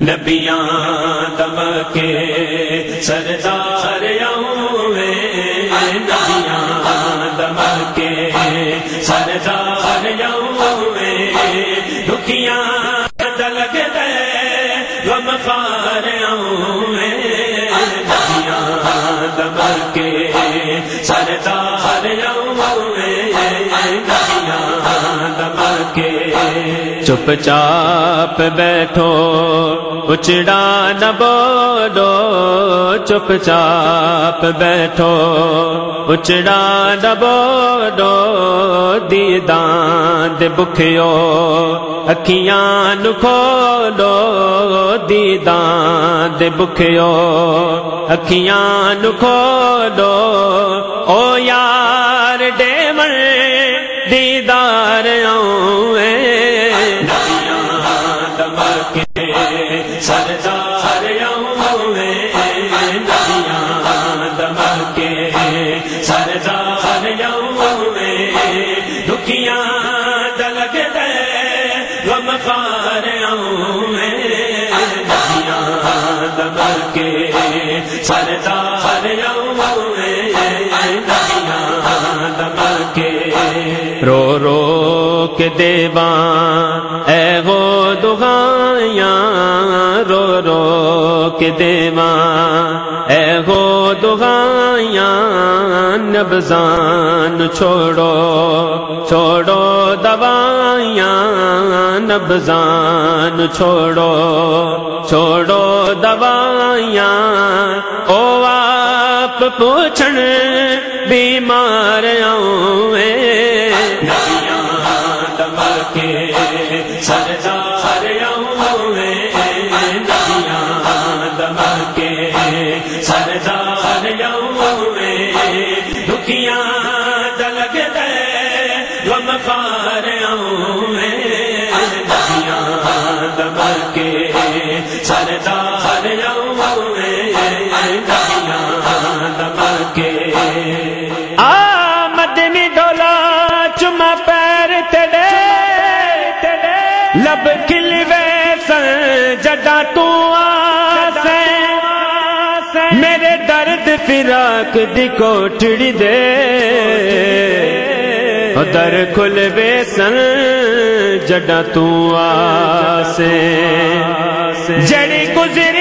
نبیاں دم کے سردار نبیاں دم کے سردار دکھیاں دلگ دے غم خار نبیاں دم کے سردار دم کے چپ چاپ بیٹھو، اچڑا نہ بولو، چپ چاپ بیٹھو، اچڑا نہ بولو، دیدان بکھیو، اکھیاں کھولو، دیدان بکھیو، اکھیاں کھولو، او یار ڈیمن دیدار آؤں۔ دم کے سردار کے۔ رو رو کے دیوان، اے گو دہائیاں، رو رو کے دیوان، اے گو دہائیاں نبزان چھوڑو چھوڑو دوائیاں۔ نبزان چھوڑو چھوڑو دوائیاں۔ او آپ پوچھن بیمار آؤں۔ دم کے سرزاریاں دم کے مدنی ڈولا چما پیر تڑے لب کل ویسن جڈا تو آسے۔ میرے درد فراق دی کوٹڑی دے۔ در کھل ویسن جڈا تو آسے۔ جڑی گزری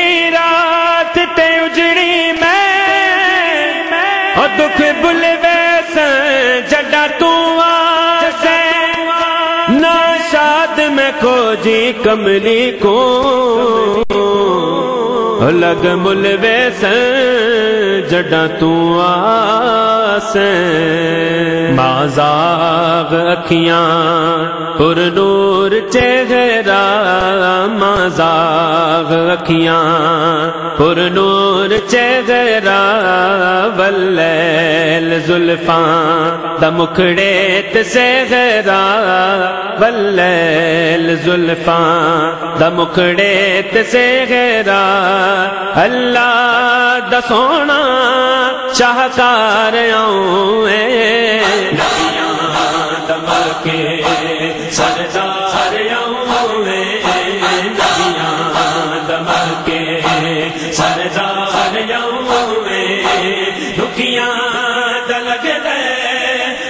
جی کملی کو لگ مل ویسن جڈا تو آسے مازاغ اکھیاں پر نور چہرہ مازاغ اکھیاں پر نور چہرہ واللیل زلفاں دمکھڑے تسہرہ واللیل زلفاں دمکھڑے تسہرہ اللہ دا سونا شاہکار آؤں دم کے سردار نبیاں دم کے سردار دکھیاں دلگ دے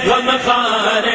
غم خار